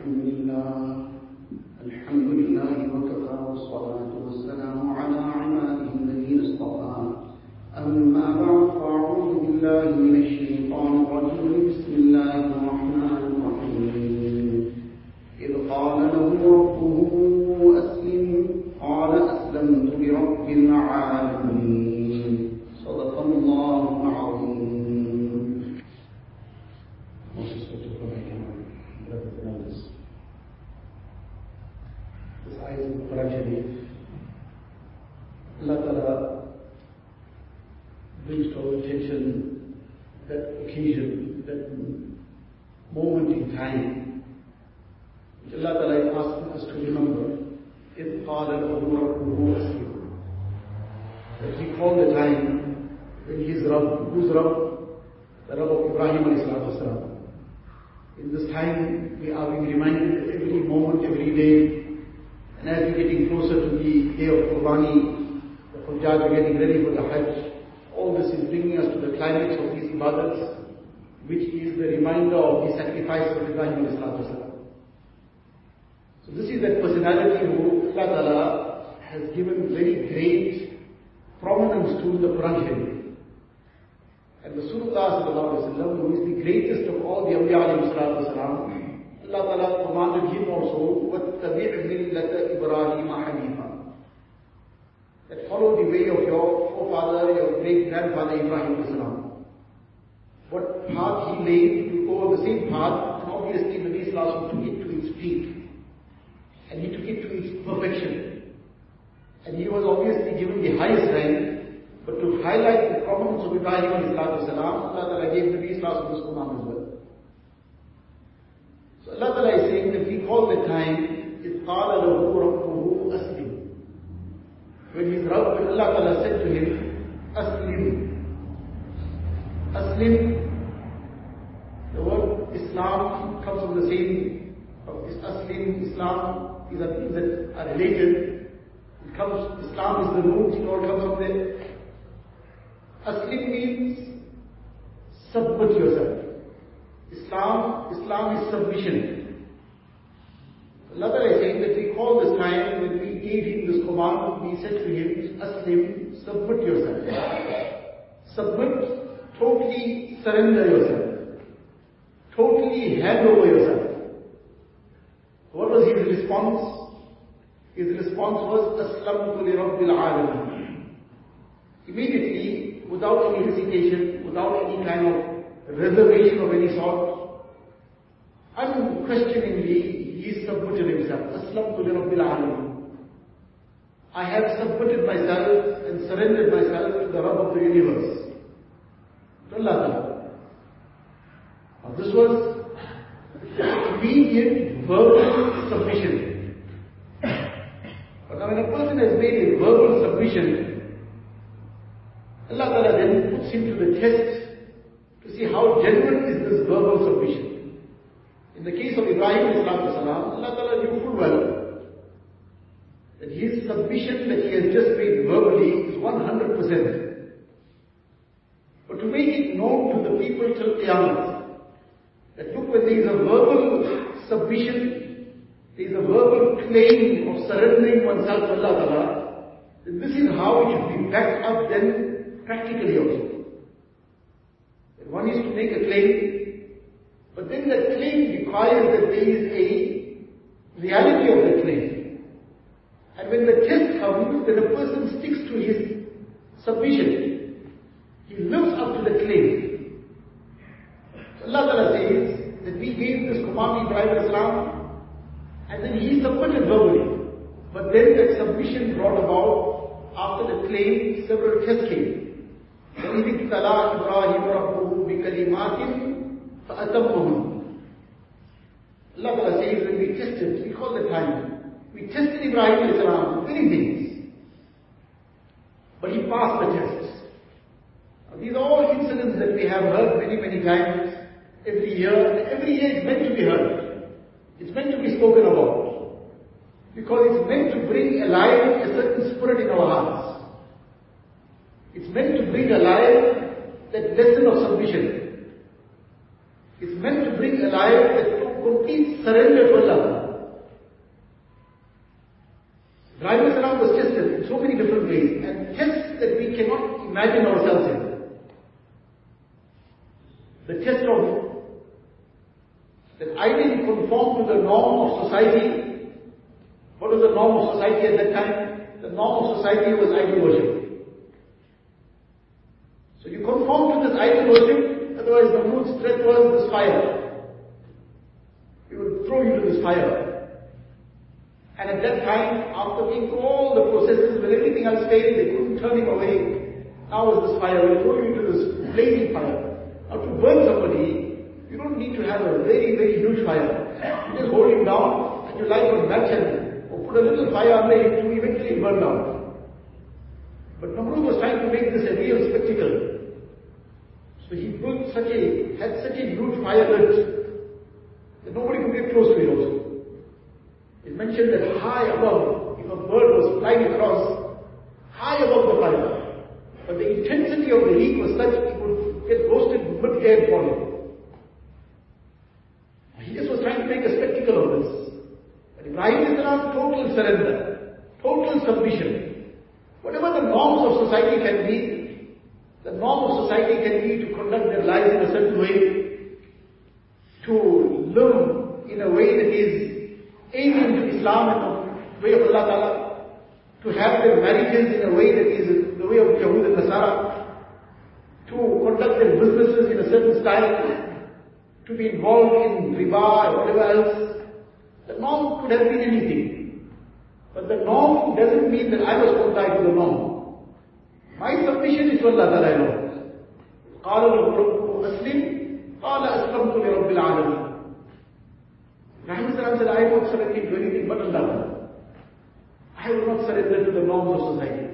الحمد لله. الحمد لله وكفى والصلاة والسلام على عباده الذين اصطفى. أما بعد فأعوذ بالله من الشيطان Time. Which Allah Ta'ala is asking us to remember. If Qadar Allah you. That he called the time when his Rabb, whose Rabb? The Rabb of Ibrahim alayhi In this time, we are being reminded every moment, every day, and as we're getting closer to the day of Qurbani, the Hujjaj are getting ready for the Hajj, all this is bringing us to the climax of these ibadats, which is the reminder of the sacrifice of Ibrahim alayhi salatu wasalam. So this is that personality who Allah Ta'ala has given very great prominence to in the Quran Sharif. And Rasulullah sallallahu alayhi wa sallam, who is the greatest of all the awliya alayhi salatu wasalam, Allah Ta'ala commanded him also, وَاتَّبِعْ مِلَّةَ إِبْرَاهِيمَ حَنِيفًا That follow the way of your forefather, your great-grandfather Ibrahim alayhi salam. What path he laid, you go on the same path, and obviously Nabi Sallallahu took it to its peak. And he took it to its perfection. And he was obviously given the highest rank, but to highlight the prominence of Ibrahim alayhi salatu wasalam, Allah Ta'ala gave Nabi Sallallahu this command as well. So Allah Ta'ala is saying that we call the time, إِذْ قَالَ لَهُ رَبُّهُ أَسْلِمْ When his Rabb, when Allah Ta'ala said to him, Aslim. Aslim, the word Islam comes from the same, Aslim, Islam, these are things that are related. It comes, Islam is the root, it all comes from there. Aslim means submit yourself. Islam, Islam is submission. Ta'ala is saying that we call this time when we gave him this command, we said to him, Aslim, submit yourself. Submit, totally surrender yourself. Totally hand over yourself. What was his response? His response was, Aslamtu li Rabbil. Immediately, without any hesitation, without any kind of reservation of any sort, unquestioningly, he submitted himself. Aslamtu li Rabbil. I have submitted myself and surrendered myself to the Rabb of the universe. To Allah. Now this was immediate verbal submission. But now when a person has made a verbal submission, Allah Ta'ala then puts him to the test to see how genuine is this verbal submission. In the case of Ibrahim salam, Allah Ta'ala knew full well that his submission that he has just made verbally is 100%. But to make it known to the people till Qiyamah, that look when there is a verbal submission, there is a verbal claim of surrendering oneself to Allah Ta'ala, then this is how it should be backed up then practically also. That one is to make a claim, but then that claim requires that there is a reality of the claim. And when the test comes, then a person sticks to his submission. He lives up to the claim. So Allah Ta'ala says that we gave this command Ibrahim Islam and then he submitted verbally. But then that submission brought about after the claim several tests came. وَإِذِ ابْتَلَى إِبْرَاهِيمَ رَبُّهُ بِكَلِمَاتٍ فَأَتَمَّهُنَّ Allah Ta'ala says when we tested, we call the time, we tested Ibrahim Islam with many things. But he passed the tests. Now, these are all incidents that we have heard many, many times, every year, every year is meant to be heard. It's meant to be spoken about. Because it's meant to bring alive a certain spirit in our hearts. It's meant to bring alive that lesson of submission. It's meant to bring alive that complete surrender to Allah. Driving around was tested in so many different ways and tests that we cannot imagine ourselves in. The test of blindly conform to the norm of society. What was the norm of society at that time? The norm of society was idol worship. So you conform to this idol worship, otherwise the Namrud's threat was this fire. He would throw you to this fire. And at that time, after being all the processes, when everything else failed, they couldn't turn him away. Now was this fire, we'll throw you into this blazing fire. Now to burn somebody, you don't need to have a very, very huge fire. You just hold it down and you light one match and or oh, put a little fire on under it to eventually burn down. But Namrud was trying to make this a real spectacle. So he built such a, had such a huge fire that nobody could get close to it also. It mentioned that high above, if a bird was flying across, high above the fire, but the intensity of the heat was such it would get roasted mid-air falling. He just was trying to make a spectacle of this. But Ibrahim is total surrender, total submission. Whatever the norms of society can be, the norm of society can be to conduct their lives in a certain way, to live in a way that is aiming to Islam and the way of Allah Ta'ala, to have their marriages in a way that is the way of Yahud and Nasara, to conduct their businesses in a certain style, to be involved in riba or whatever else. The norm could have been anything. But the norm doesn't mean that I was going to die to the norm. My submission is to Allah Ta'ala alone. قال له أسلم قال أسلمت لرب العالمين Ibrahim said, I will not surrender to anything but Allah. I will not surrender to the norms of society.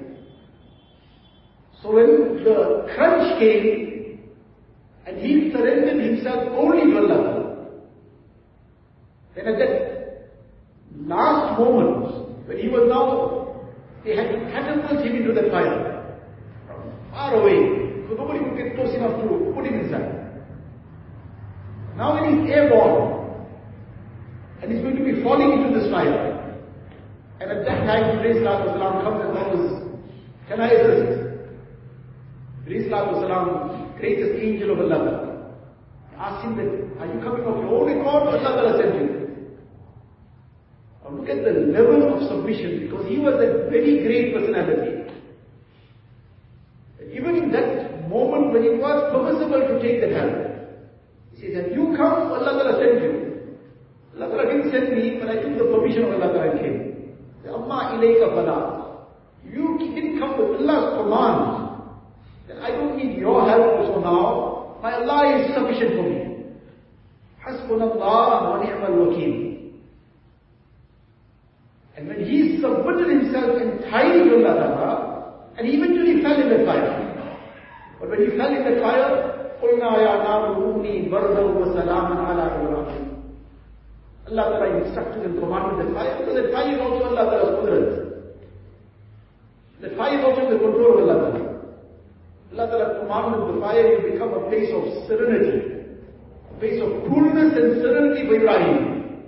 So when the crunch came, and he surrendered himself only to Allah, then at that last moment, when he was now, they had to catapult him into the fire, from far away, because nobody could get close enough to put him inside. Now when he's airborne, and he's going to be falling into this fire. And at that time, Jibreel comes and says, Can I assist? Jibreel greatest angel of Allah, asks him that, Are you coming of your own accord or Allah sent you? Now look at the level of submission because he was a very great personality. Even in that moment when it was permissible to take the help, he says, Have you come? Allah sent you. Allah didn't send me, but I took the permission of Allah Ta'ala came. Amma ilayka bala. You didn't come with Allah's command. Then I don't need your help also now. My Allah is sufficient for me. Hasbunallah wa ni'mal wakil. And when he submitted himself entirely to Allah Ta'ala, and he eventually fell in the fire. But when he fell in the fire, قلنا يا نار كوني بردا وسلاما على ابراهيم Allah Ta'ala instructed and commanded the fire, because the fire is also Allah Ta'ala's qudrat. The fire is also in the control of Allah Ta'ala. Allah Ta'ala commanded the fire to become a place of serenity, a place of coolness and serenity for Ibrahim.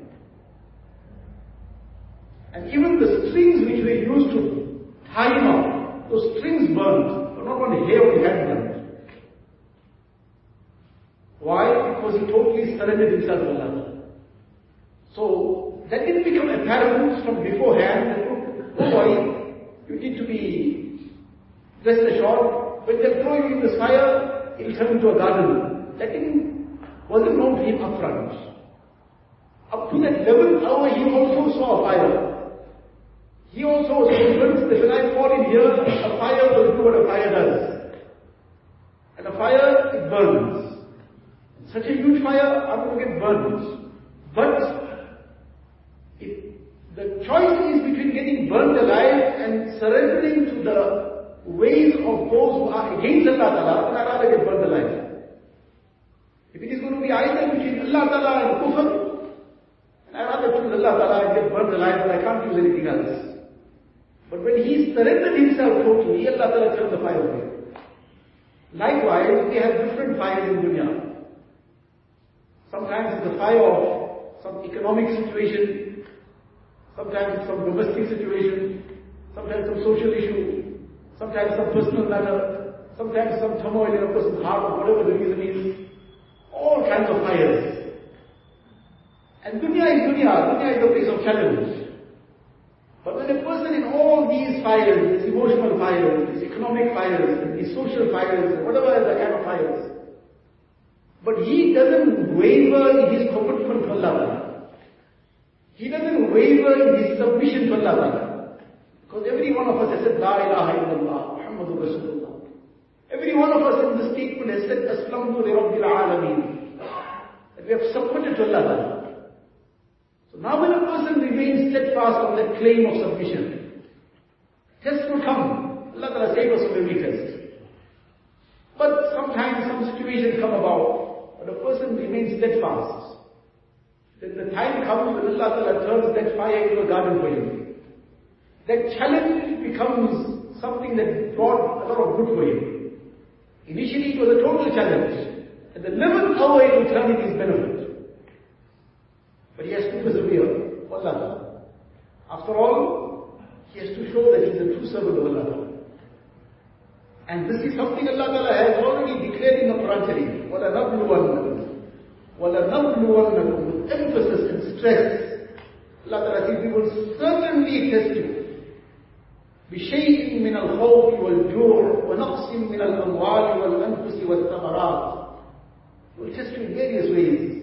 And even the strings which were used to tie him up, those strings burned, but not one hair the head burned. Why? Because he totally surrendered himself to Allah. So that didn't become apparent from beforehand don't worry, you need to be rest assured, when they throw you in this fire, it'll turn into a garden. That didn't, wasn't known to him upfront. Up to that 11th hour, he also saw a fire. He also was convinced that when I fall in here, a fire will do what a fire does. And a fire, it burns. Such a huge fire, I'm going to get burned. But the choice is between getting burned alive those who are against Allah Ta'ala, I'd rather get burned alive. If it is going to be either between Allah Ta'ala and kufr, then I'd rather choose Allah Ta'ala and get burned alive, but I can't choose anything else. But when he surrendered himself totally, Allah Ta'ala turned the fire away. Likewise, we have different fires in dunya. Sometimes it's the fire of some economic situation, sometimes it's some domestic situation, sometimes some social issue, sometimes some personal matter, sometimes some turmoil in a person's heart whatever the reason is. All kinds of fires. And dunya is dunya. Dunya is a place of challenge. But when a person in all these fires, these emotional fires, these economic fires, these social fires, whatever the kind of fires, but he doesn't waver in his commitment to Allah. He doesn't waver in his submission to Allah. Because every one of us has said, La ilaha illallah, Muhammadur Rasulullah. Every one of us in this statement has said, Aslamtu li Rabbil Alameen. That we have submitted to Allah. So now when a person remains steadfast on that claim of submission, tests will come. Allah Ta'ala save us from every test. But sometimes some situations come about, but a person remains steadfast. Then the time comes when Allah Ta'ala turns that fire into a garden for him That challenge becomes something that brought a lot of good for him. Initially it was a total challenge. At the 11th hour it will turn in his benefit. But he has to persevere. Allah. After all, he has to show that he is a true servant of Allah. And this is something Allah Ta'ala has already declared in the Quran Sharif. وَلَنَبْلُوَنَّكُمْ وَلَنَبْلُوَنَّكُمْ With emphasis and stress. Allah Ta'ala says, we will certainly test you. بشيء من الخوف والجوع ونقص من الأموال والأنفس والثمرات. We'll test you in various ways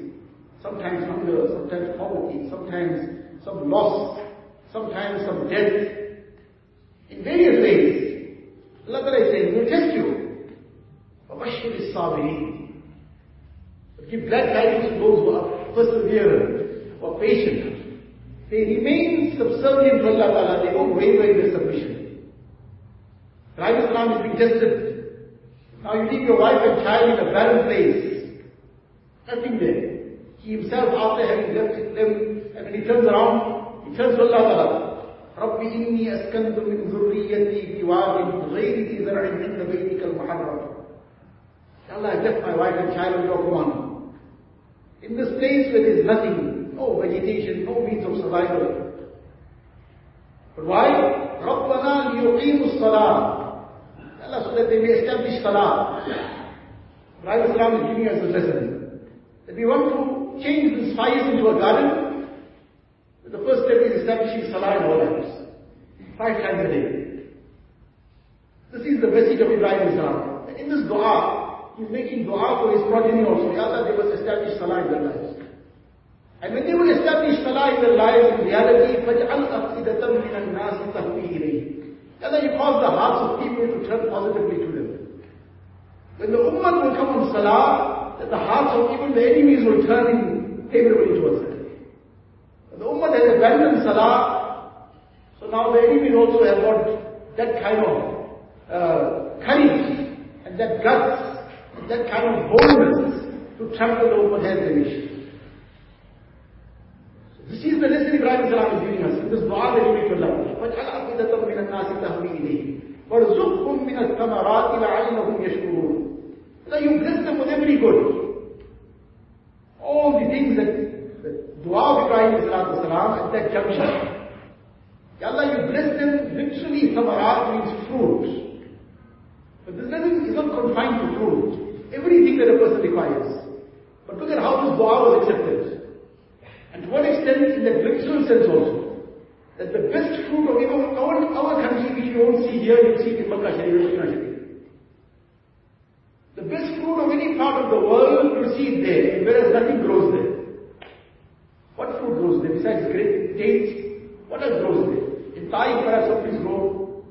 sometimes hunger, sometimes poverty, sometimes some loss, sometimes some death, in various ways. Allah Ta'ala is saying, we'll test you. وَبَشِّرِ الصَّابِرِينَ But give glad tidings to those who are perseverant or patient. They remain subservient to Allah Ta'ala, they don't waver in their submission. Right Islam is being tested. Now you leave your wife and child in a barren place. Nothing there. He himself, after having left them, and when he turns around, he turns to Allah Ta'ala. رب إني أسكنت من ذريتي بواد غير ذي زرع عند بيتك المحرم. Allah, I left my wife and child on your command. In this place where there is nothing, no vegetation, no means of survival. But why? ربنا ليقيموا الصلاة. Allah so that they may establish salah. Right Islam is giving us a lesson. That we want to change these fires into a garden, the first step is establishing salah in our lives. Five times a day. This is the message of Ibrahim Islam. In this dua, he's making dua for his progeny also. Ya Allah, they must establish salah in their lives. And when they will establish salah in their lives, in reality, فَجْعَلْ أَفْئِدَةً مِنَ النَّاسِ تَهْوِي إِلَيْهِ Allah, you cause the hearts of people to turn positively to them. When the ummah will come on salah, then the hearts of even the enemies will turn in favorably towards it. The Ummah has abandoned Salah, so now the enemies also have got that kind of uh, courage and that guts and that kind of boldness to trample the Ummah as. This is the lesson Ibrahim Salam is giving us in this dua that he made to Allah. وَجْعَلْ أَفْئِدَةً مِنَ النَّاسِ تَهْوِي إِلَيْهِ وَارْزُقْهُمْ مِنَ الثَّمَرَاتِ لَعَلَّهُمْ يَشْكُرُونَ so you bless them with every good. All the things that the dua of Ibrahim salam at that juncture. Allah, you bless them, literally samarat means fruit. But this doesn't, is not confined to fruit. Everything that a person requires. But look at how this dua was accepted. Extent in the literal sense also. That the best fruit of even our, our country which you don't see here, you see in Makkah Sharif, Sharif. The best fruit of any part of the world you see there, whereas nothing grows there. What fruit grows there besides grape, dates? What else grows there? In Taif perhaps something grows.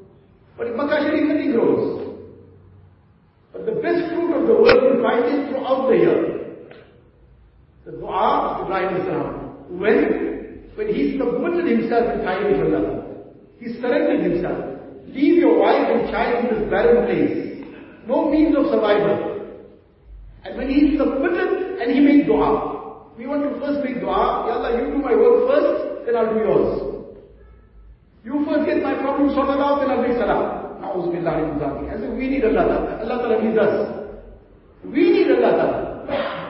But in Makkah Sharif nothing grows. But the best fruit of the world you find is throughout the year. The dua of Ibrahim Islam. When? When he submitted himself entirely to Allah. He surrendered himself. Leave your wife and child in this barren place no means of survival. And when he submitted and he made we want to first make dua, Ya Allah, you do my work first, then I'll do yours. You first get my problem sorted out, then I'll make salah. Na'uz billahi As if we need Allah. Allah Ta'ala needs us. We need Allah Ta'ala.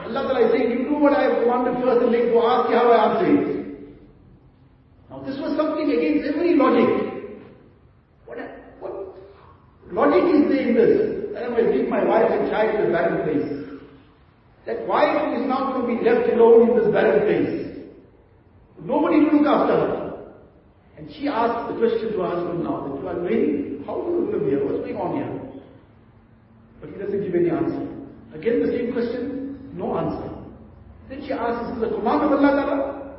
Allah Ta'ala is saying, you do what I have first and make dua, see how I answer it. Now this was something against every logic. What, what logic is there in this? I will leave my wife and child in a barren place. That wife is not going to be left alone in this barren place. Nobody to look after her. And she asked the question to her husband now, that you are doing, how do you live here? What's going on here? But he doesn't give any answer. Again the same question, no answer. Then she asks, is this the command of Allah Ta'ala?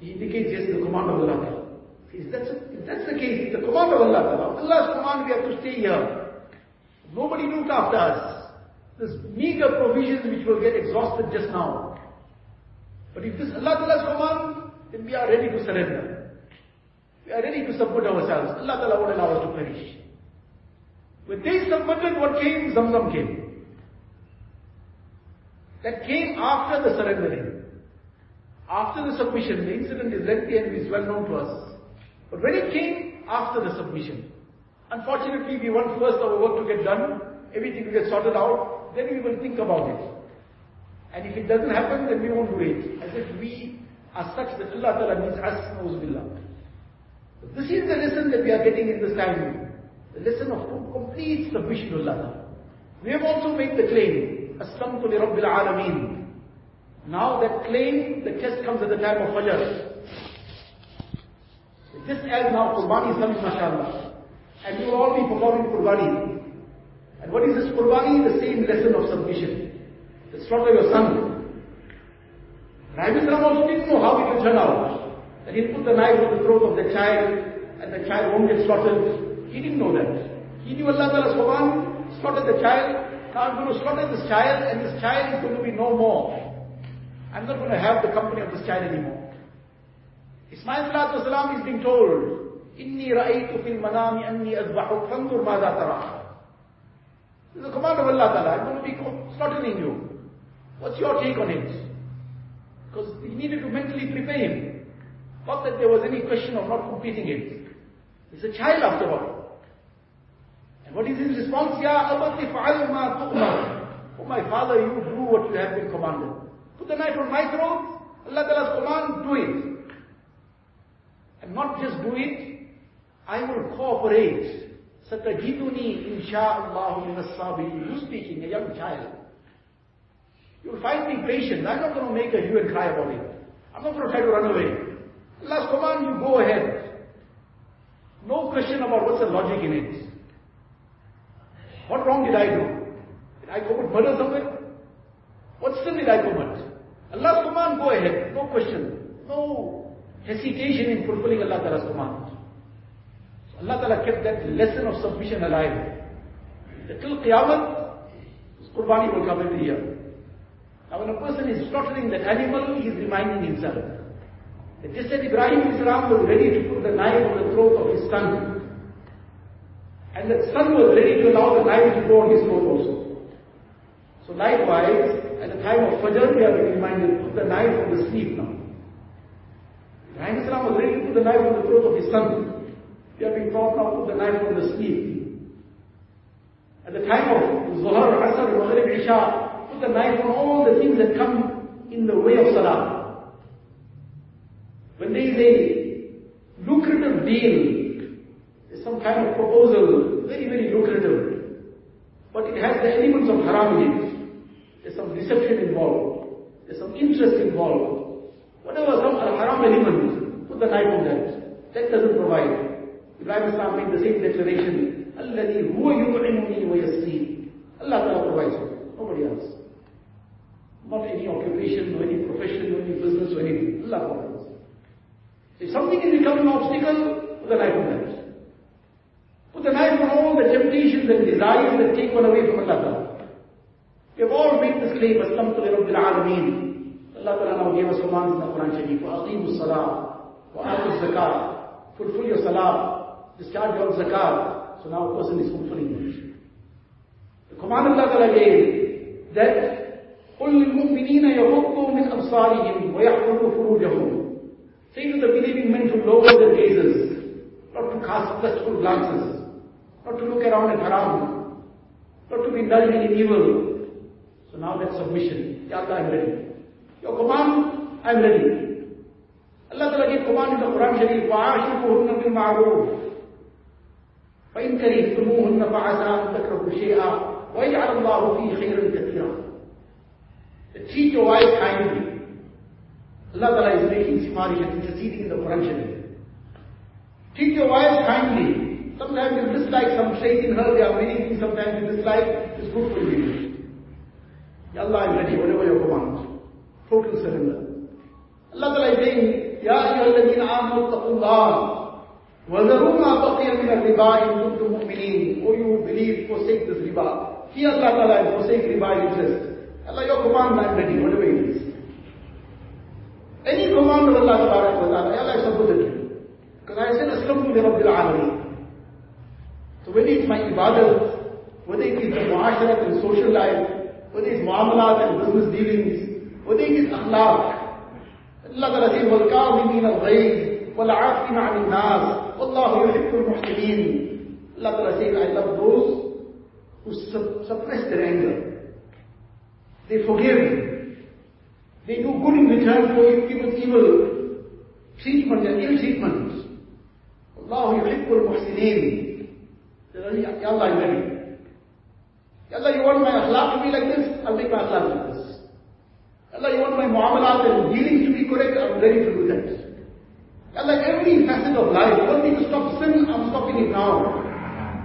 He indicates, yes, the command of Allah Ta'ala. If that's, if that's the case, the command of Allah Allah's command we have to stay here. Nobody look after us. This meager provisions which will get exhausted just now. But if this is Allah Ta'ala's command, then we are ready to surrender. We are ready to submit ourselves. Allah Ta'ala won't allow us to perish. When they submitted, what came? Zamzam came. That came after the surrendering. After the submission, the incident is lengthy and is well known to us. But when it came after the submission, unfortunately we want first our work to get done, everything will get sorted out, then we will think about it. And if it doesn't happen, then we won't do it. As if we are such that Allah Ta'ala needs us, billah. This is the lesson that we are getting in this time. The lesson of complete submission to Allah. We have also made the claim, Rabbil Alameen. Now that claim, the test comes at the time of Fajr. Just as now Qurbani is coming, mashallah. And you will all be performing Qurbani. And what is this Qurbani? The same lesson of submission. To slaughter your son. Ibrahim Islam also didn't know how it will turn out. That he'll put the knife on the throat of the child and the child won't get slaughtered. He didn't know that. He knew Allah Ta'ala's command, slaughter the child. Now I'm going to slaughter this child and this child is going to be no more. I'm not going to have the company of this child anymore. Ismail salam is being told, إِنِّي رَأَيْتُ فِي الْمَنَامِ أَنِّي أَذْبَحُكْ فَانْظُرْ مَاذَا تَرَى this is the command of Allah Ta'ala. I'm going to be slaughtering you. What's your take on it? Because he needed to mentally prepare him. Not that there was any question of not completing it. He's a child after all. And what is his response? Ya abati fa'al ma tu'mar. Oh my father, you do what you have been commanded. Put the knife on my throat. Allah Ta'ala's command, do it. And not just do it, I will cooperate. Satajiduni insha'Allah min as-sabirin. You speaking, a young child. You'll find me patient. I'm not going to make a hue and cry about it. I'm not going to try to run away. Allah's command, you go ahead. No question about what's the logic in it. What wrong did I do? Did I commit murder somewhere? What sin did I commit? Allah's command, go ahead. No question. No hesitation in fulfilling Allah Ta'ala's command. Allah Ta'ala kept that lesson of submission alive. Till Qiyamah, Qurbani will come every year. Now when a person is slaughtering that animal, he is reminding himself. That just as Ibrahim Islam was ready to put the knife on the throat of his son, and that son was ready to allow the knife to go on his throat also. So likewise, at the time of Fajr, we are being reminded, to put the knife on the sleeve now. Ibrahim Islam was ready to put the knife on the throat of his son. Are being taught now, put the knife on the sleeve. At the time of Zuhar, Asr, Maghrib, Isha, put the knife on all the things that come in the way of Salah. When there is a lucrative deal, there's some kind of proposal, very, very lucrative, but it has the elements of haram in it. There's some deception involved. There's some interest involved. Whatever some haram element, put the knife on that. That doesn't provide. Ibrahim Islam made the same declaration. الَّذِي هُوَ يُطْعِمُنِي وَيَسْقِينِ Allah Ta'ala provides it. Nobody else. Not any occupation, no any profession, no any business, no anything. Allah provides. If something is becoming an obstacle, put the knife on that. Put the knife on all the temptations and desires that take one away from Allah Ta'ala. We have all made this claim, Aslamtu li Rabbil Alameen. Allah Ta'ala now gave us commands in the Quran Sharif. وَأَقِيمُوا الصَّلَاةِ وَآتُوا الزَّكَاةِ Fulfill your salah, discharge your zakat. So now a person is fulfilling it. The command Allah Ta'ala gave that قُلْ لِلْمُؤْمِنِينَ يَغُضُّوا مِنْ أَبْصَارِهِمْ وَيَحْفَظُوا فُرُوجَهُم Say to the believing men to lower their gazes, not to cast lustful glances, not to look around at haram, not to be indulging in evil. So now that submission. Ya Allah, I'm ready. Your command, I'm ready. Allah Ta'ala gave command in the Quran Sharif, وَعَاشِرُهُنَّ بِالْمَعْرُوفِ فإن كرهتموهن فعسى أن تكرهوا شيئا ويجعل الله فيه خيرا كثيرا. Treat your wife kindly. Allah is making sifarish and interceding in the Quran. Treat your wives kindly. Sometimes you dislike some trait in her, there are many things sometimes you dislike, it's good for you. Ya Allah, I'm ready, whatever your command. Total surrender. Allah Ta'ala is saying, Ya ayyuhalladhina amanu taqullah. وَذَرُوا مَا بَقِيَ مِنَ الرِّبَا إِن كُنتُم مُؤْمِنِينَ O you believe, forsake this riba. Fear Allah Ta'ala and forsake riba interest. Allah, your command, ready, whatever it is. Any command of Allah Ta'ala, Allah is you. Because I said, li Rabbil Alameen. So whether it's my ibadat, whether it is the muasharat and social life, whether it's muamalat and business dealings, whether it is akhlaq, Allah Ta'ala says, وَالْكَاظِمِينَ الْغَيْظِ وَالْعَافِينَ عَنِ النَّاسِ Allah yuhibbul muhsinin. Allah Ta'ala says, I love those who suppress their anger. They forgive. They do good in return for people's evil treatment and ill treatment. Allah yuhibbul muhsinin. Ya Allah, am ready? Ya Allah, you want my akhlaq to be like this? I'll make my akhlaq like this. Allah, you want my muamalat and dealings to be correct? I'm ready to do that. Ya Allah, every facet of life, you want me to stop sin? I'm stopping it now.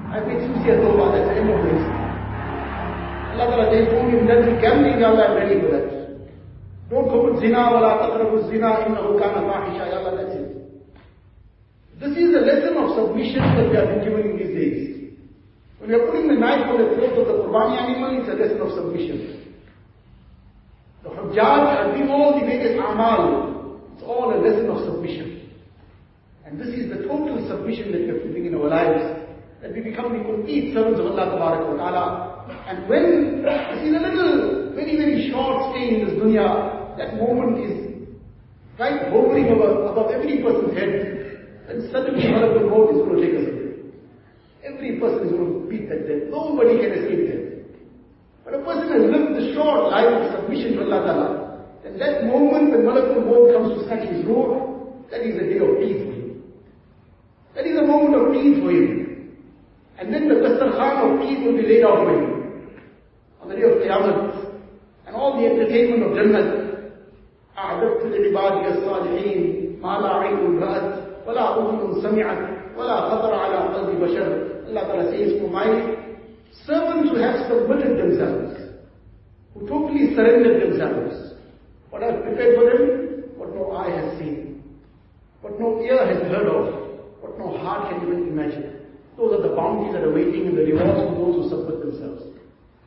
I've made sincere tawbah, that's the end of this. Allah Ta'ala says, don't indulge in gambling, Allah, I'm ready for that. Don't commit zina, wala taqrabu zina, innahu kana fahisha, Allah, that's it. This is a lesson of submission that we have been given in these days. When we are putting the knife on the throat of the Qurbani animal, it's a lesson of submission. The Hujjaj are doing all the various amal. It's all a lesson of submission. And this is the total submission that we have to bring in our lives. That we become the complete servants of Allah Ta'ala. And when, this is a little, very, very short stay in this dunya, that moment is right hovering above, above every person's head. And suddenly Malakul Maut is going to take us away. Every person is going to beat that death. Nobody can escape death. But a person has lived the short life of submission to Allah Ta'ala. And that moment when Malakul Maut comes to snatch his robe, that is a day of peace for him. That is a moment of peace for him. And then the Dastarkhan of peace will be laid out for him. On the day of Qiyamah. And all the entertainment of Jannah. أعددت لعبادي الصالحين ما لا عين رأت ولا أذن سمعت ولا خطر على قلب بشر Allah Ta'ala says, for my servants who have submitted themselves, who totally surrendered themselves, what I've prepared for them, what no eye has seen, what no ear has heard of, what no heart can even imagine. Those are the bounties that are waiting and the rewards for those who submit themselves.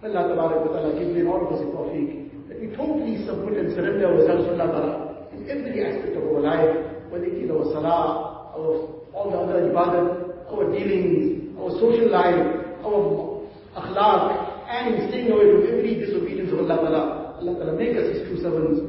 Allah Ta'ala gives me all of us a tawfiq, that we totally submit and surrender ourselves to Allah Ta'ala in every aspect of our life, whether it is our salah, our all the other ibadat, our dealings, our social life, our akhlaq, and in staying away from every disobedience of Allah Ta'ala. Allah Ta'ala make us His true servants.